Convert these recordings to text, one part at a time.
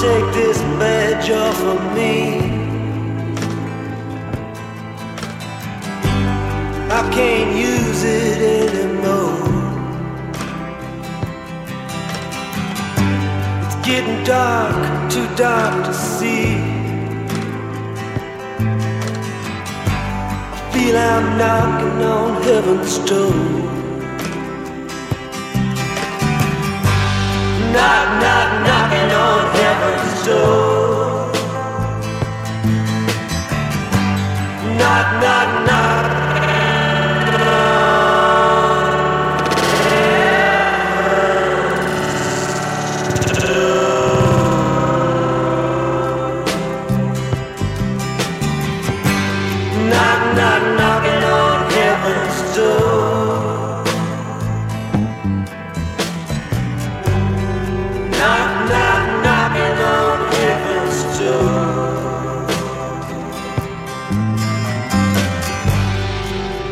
take this badge off of me. I can't use it anymore. It's getting dark, too dark to see. I feel I'm knocking on heaven's door. Knock, knock, knocking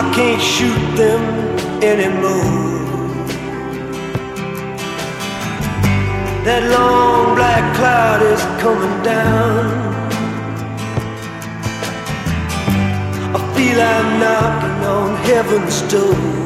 I can't shoot them anymore. That long black cloud is coming down. I feel I'm knocking on heaven's door.